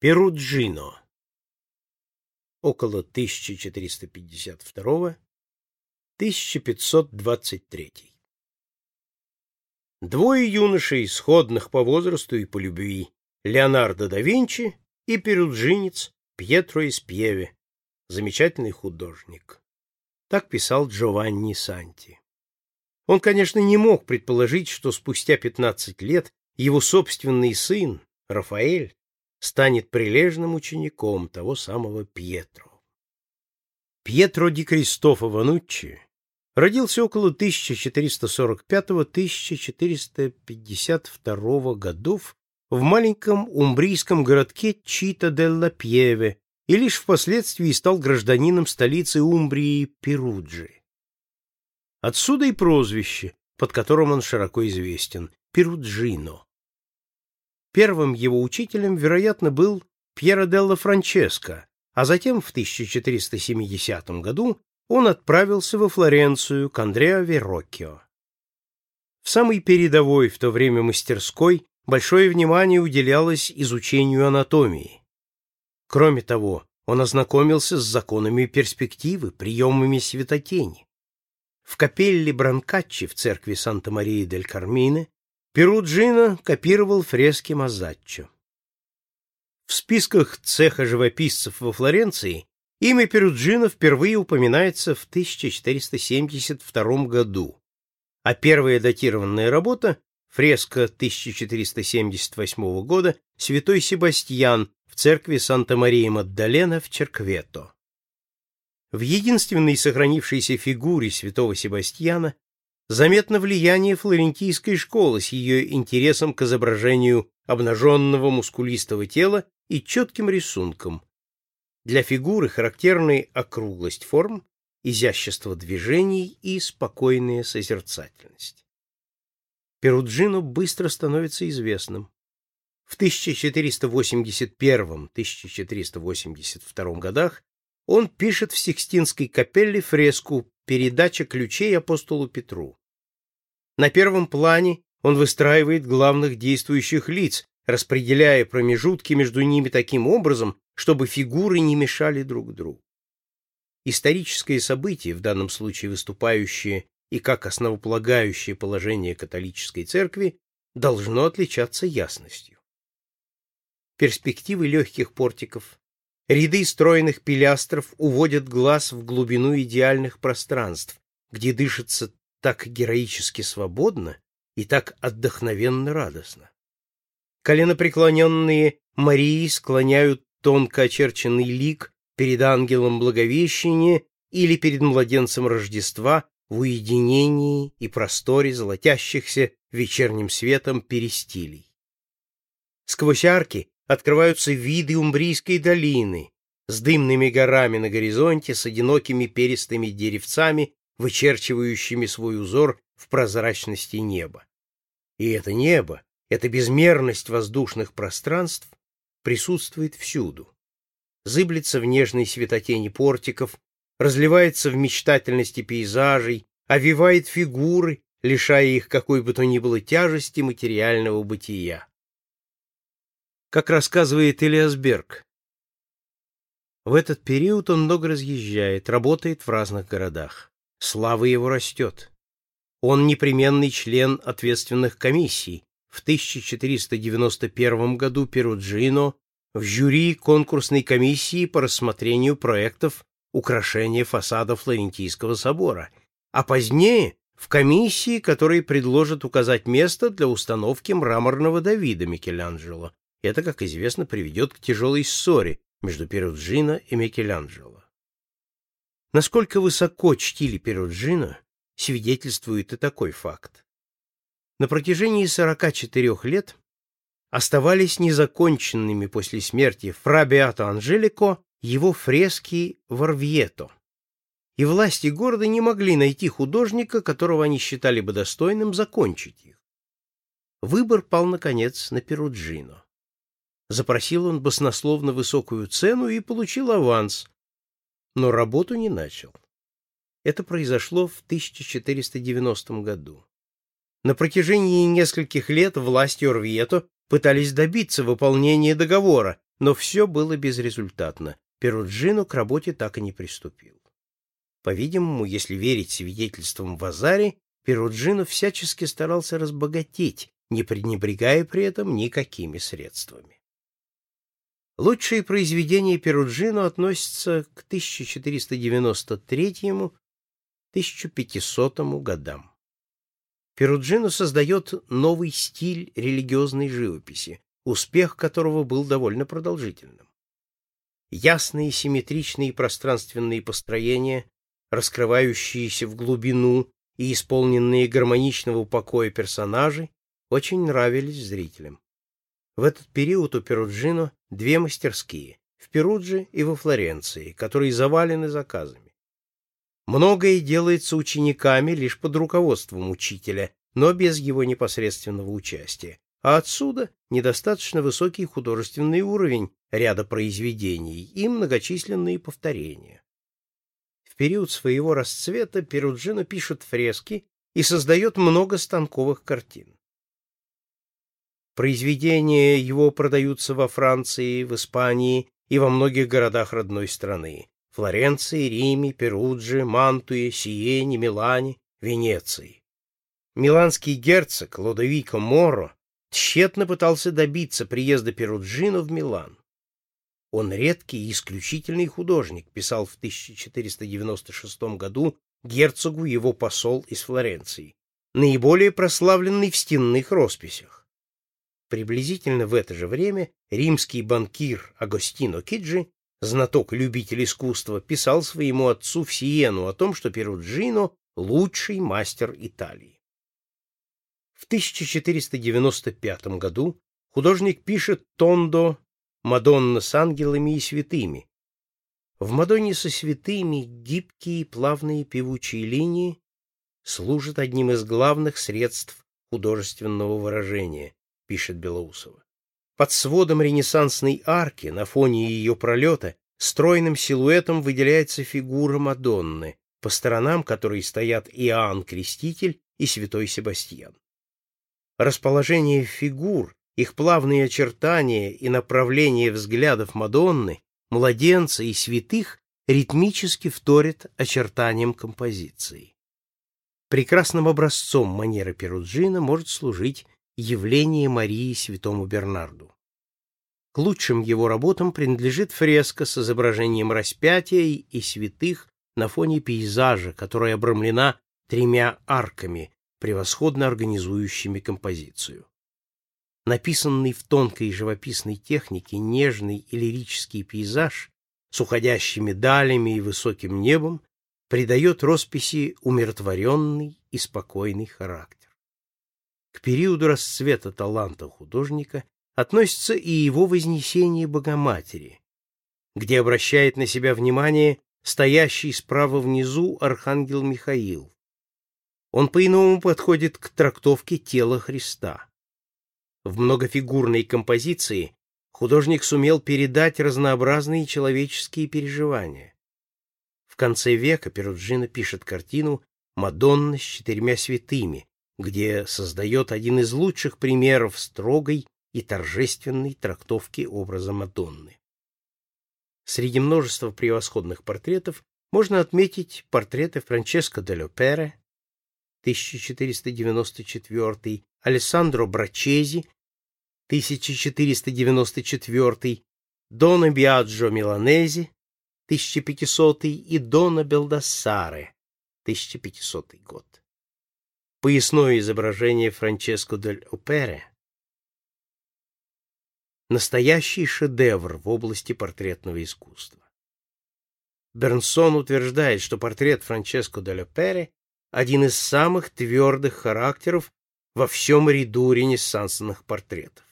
Перуджино. Около 1452-1523. Двое юношей, сходных по возрасту и по любви, Леонардо да Винчи и перуджинец Пьетро из Пьеве, замечательный художник. Так писал Джованни Санти. Он, конечно, не мог предположить, что спустя 15 лет его собственный сын, Рафаэль, станет прилежным учеником того самого Пьетро. Пьетро ди Кристофо Вануччи родился около 1445-1452 годов в маленьком умбрийском городке Чита-делла-Пьеве и лишь впоследствии стал гражданином столицы Умбрии Перуджи. Отсюда и прозвище, под которым он широко известен – Перуджино. Первым его учителем, вероятно, был Пьеро делла Франческо, а затем в 1470 году он отправился во Флоренцию к Андреа Вероккио. В самой передовой в то время мастерской большое внимание уделялось изучению анатомии. Кроме того, он ознакомился с законами перспективы, приемами светотени. В капелле Бранкаччи в церкви Санта-Марии-дель-Кармине Перуджино копировал фрески Мазаччо. В списках цеха живописцев во Флоренции имя Перуджино впервые упоминается в 1472 году, а первая датированная работа — фреска 1478 года «Святой Себастьян» в церкви Санта-Мария-Маддалена в Черквето. В единственной сохранившейся фигуре святого Себастьяна заметно влияние флорентийской школы с ее интересом к изображению обнаженного мускулистого тела и четким рисунком. Для фигуры характерны округлость форм, изящество движений и спокойная созерцательность. Перуджино быстро становится известным. В 1481-1482 годах он пишет в Сикстинской капелле фреску «Передача ключей апостолу Петру». На первом плане он выстраивает главных действующих лиц, распределяя промежутки между ними таким образом, чтобы фигуры не мешали друг другу. Историческое событие, в данном случае выступающее и как основополагающее положение католической церкви, должно отличаться ясностью. Перспективы легких портиков, ряды стройных пилястров уводят глаз в глубину идеальных пространств, где дышится так героически свободно и так отдохновенно радостно. Коленопреклоненные Марии склоняют тонко очерченный лик перед ангелом Благовещения или перед младенцем Рождества в уединении и просторе золотящихся вечерним светом перистилей. Сквозь арки открываются виды Умбрийской долины с дымными горами на горизонте, с одинокими перистыми деревцами вычерчивающими свой узор в прозрачности неба. И это небо, эта безмерность воздушных пространств присутствует всюду. Зыблется в нежной светотени портиков, разливается в мечтательности пейзажей, овивает фигуры, лишая их какой бы то ни было тяжести материального бытия. Как рассказывает Элиас Берг, в этот период он много разъезжает, работает в разных городах. Слава его растет. Он непременный член ответственных комиссий. В 1491 году Перуджино в жюри конкурсной комиссии по рассмотрению проектов украшения фасада Флорентийского собора, а позднее в комиссии, которая предложит указать место для установки мраморного Давида Микеланджело. Это, как известно, приведет к тяжелой ссоре между Перуджино и Микеланджело. Насколько высоко чтили Перуджино, свидетельствует и такой факт. На протяжении 44 лет оставались незаконченными после смерти фра Беато Анжелико его фрески в Орвьето, и власти города не могли найти художника, которого они считали бы достойным закончить их. Выбор пал, наконец, на Перуджино. Запросил он баснословно высокую цену и получил аванс, но работу не начал. Это произошло в 1490 году. На протяжении нескольких лет власти Орвьето пытались добиться выполнения договора, но все было безрезультатно. Перуджино к работе так и не приступил. По-видимому, если верить свидетельствам Вазари, Перуджино всячески старался разбогатеть, не пренебрегая при этом никакими средствами. Лучшие произведения Перуджино относятся к 1493-1500 годам. Перуджино создает новый стиль религиозной живописи, успех которого был довольно продолжительным. Ясные симметричные пространственные построения, раскрывающиеся в глубину и исполненные гармоничного покоя персонажи, очень нравились зрителям. В этот период у Перуджино две мастерские — в Перудже и во Флоренции, которые завалены заказами. Многое делается учениками лишь под руководством учителя, но без его непосредственного участия. А отсюда недостаточно высокий художественный уровень ряда произведений и многочисленные повторения. В период своего расцвета Перуджино пишет фрески и создает много станковых картин. Произведения его продаются во Франции, в Испании и во многих городах родной страны. Флоренции, Риме, Перудже, Мантуе, Сиене, Милане, Венеции. Миланский герцог Лодовико Моро тщетно пытался добиться приезда Перуджино в Милан. Он редкий и исключительный художник, писал в 1496 году герцогу его посол из Флоренции, наиболее прославленный в стенных росписях. Приблизительно в это же время римский банкир Агостино Киджи знаток-любитель искусства, писал своему отцу в Сиену о том, что Перуджино — лучший мастер Италии. В 1495 году художник пишет Тондо «Мадонна с ангелами и святыми». В «Мадонне со святыми» гибкие плавные певучие линии служат одним из главных средств художественного выражения, пишет Белоусова. Под сводом ренессансной арки, на фоне ее пролета, стройным силуэтом выделяется фигура Мадонны, по сторонам которой стоят Иоанн Креститель и Святой Себастьян. Расположение фигур, их плавные очертания и направление взглядов Мадонны, младенца и святых ритмически вторят очертаниям композиции. Прекрасным образцом манеры Перуджина может служить явление Марии святому Бернарду. К лучшим его работам принадлежит фреска с изображением распятия и святых на фоне пейзажа, которая обрамлена тремя арками, превосходно организующими композицию. Написанный в тонкой живописной технике нежный и лирический пейзаж с уходящими далями и высоким небом придает росписи умиротворенный и спокойный характер. К периоду расцвета таланта художника относится и его вознесение Богоматери, где обращает на себя внимание стоящий справа внизу архангел Михаил. Он по-иному подходит к трактовке тела Христа. В многофигурной композиции художник сумел передать разнообразные человеческие переживания. В конце века Перуджино пишет картину «Мадонна с четырьмя святыми», где создает один из лучших примеров строгой и торжественной трактовки образа Мадонны. Среди множества превосходных портретов можно отметить портреты Франческо де Лопере 1494, Алессандро Брачези 1494, Дона Биаджо Миланези 1500 и Дона Белдассаре 1500 год поясное изображение Франческо дель Опере настоящий шедевр в области портретного искусства. Бернсон утверждает, что портрет Франческо дель Опере один из самых твердых характеров во всем ряду ренессансных портретов.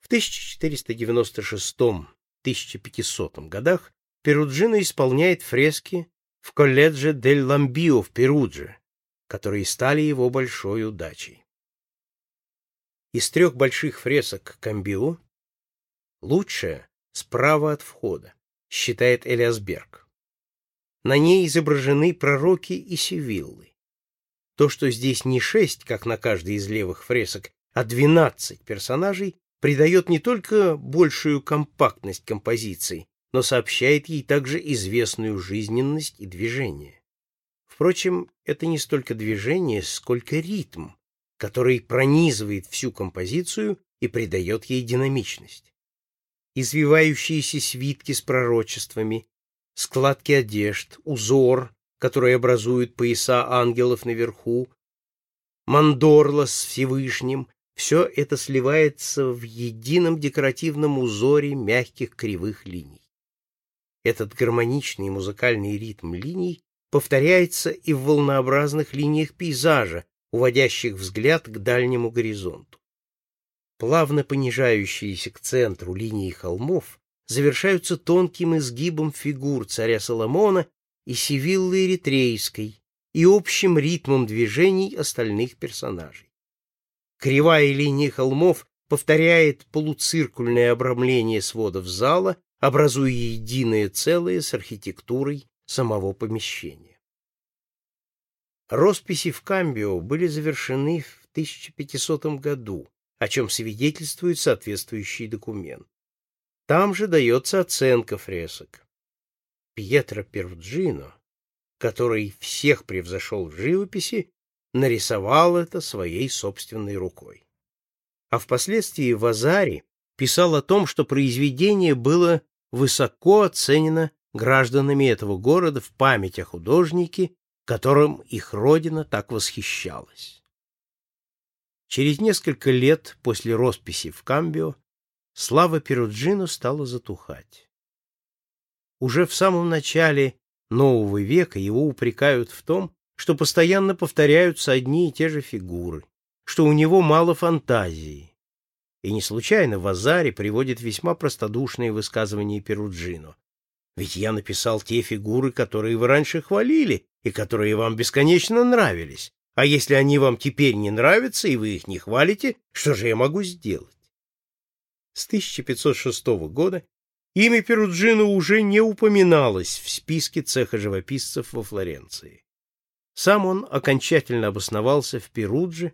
В 1496-1500 годах Перуджино исполняет фрески в колледже дель Ламбио в Перудже, которые стали его большой удачей. Из трех больших фресок Камбио лучшая справа от входа, считает Элиасберг. На ней изображены пророки и сивиллы. То, что здесь не шесть, как на каждой из левых фресок, а двенадцать персонажей, придает не только большую компактность композиции, но сообщает ей также известную жизненность и движение. Впрочем, это не столько движение, сколько ритм, который пронизывает всю композицию и придает ей динамичность. Извивающиеся свитки с пророчествами, складки одежд, узор, который образует пояса ангелов наверху, мандорла с Всевышним, все это сливается в едином декоративном узоре мягких кривых линий. Этот гармоничный музыкальный ритм линий повторяется и в волнообразных линиях пейзажа, уводящих взгляд к дальнему горизонту. Плавно понижающиеся к центру линии холмов завершаются тонким изгибом фигур царя Соломона и Сивиллы Эритрейской и общим ритмом движений остальных персонажей. Кривая линия холмов повторяет полуциркульное обрамление сводов зала, образуя единое целое с архитектурой самого помещения. Росписи в Камбио были завершены в 1500 году, о чем свидетельствует соответствующий документ. Там же дается оценка фресок. Пьетро Перуджино, который всех превзошел в живописи, нарисовал это своей собственной рукой. А впоследствии Вазари писал о том, что произведение было высоко оценено гражданами этого города в память о художнике, которым их родина так восхищалась. Через несколько лет после росписи в Камбио слава Перуджино стала затухать. Уже в самом начале нового века его упрекают в том, что постоянно повторяются одни и те же фигуры, что у него мало фантазии, и не случайно Вазари приводит весьма простодушные высказывания Перуджино. Ведь я написал те фигуры, которые вы раньше хвалили и которые вам бесконечно нравились. А если они вам теперь не нравятся и вы их не хвалите, что же я могу сделать? С 1506 года имя Перуджино уже не упоминалось в списке цеха живописцев во Флоренции. Сам он окончательно обосновался в Перудже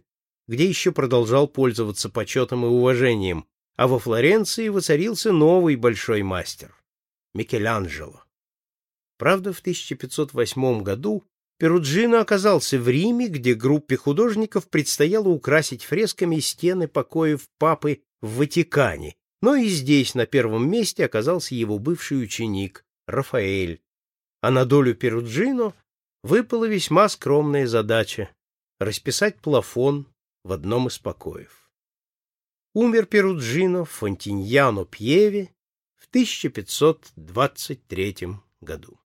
где еще продолжал пользоваться почетом и уважением, а во Флоренции воцарился новый большой мастер — Микеланджело. Правда, в 1508 году Перуджино оказался в Риме, где группе художников предстояло украсить фресками стены покоев папы в Ватикане, но и здесь на первом месте оказался его бывший ученик Рафаэль. А на долю Перуджино выпала весьма скромная задача — расписать плафон в одном из покоев. Умер Перуджино в Фонтиньяно Пьеве в 1523 году.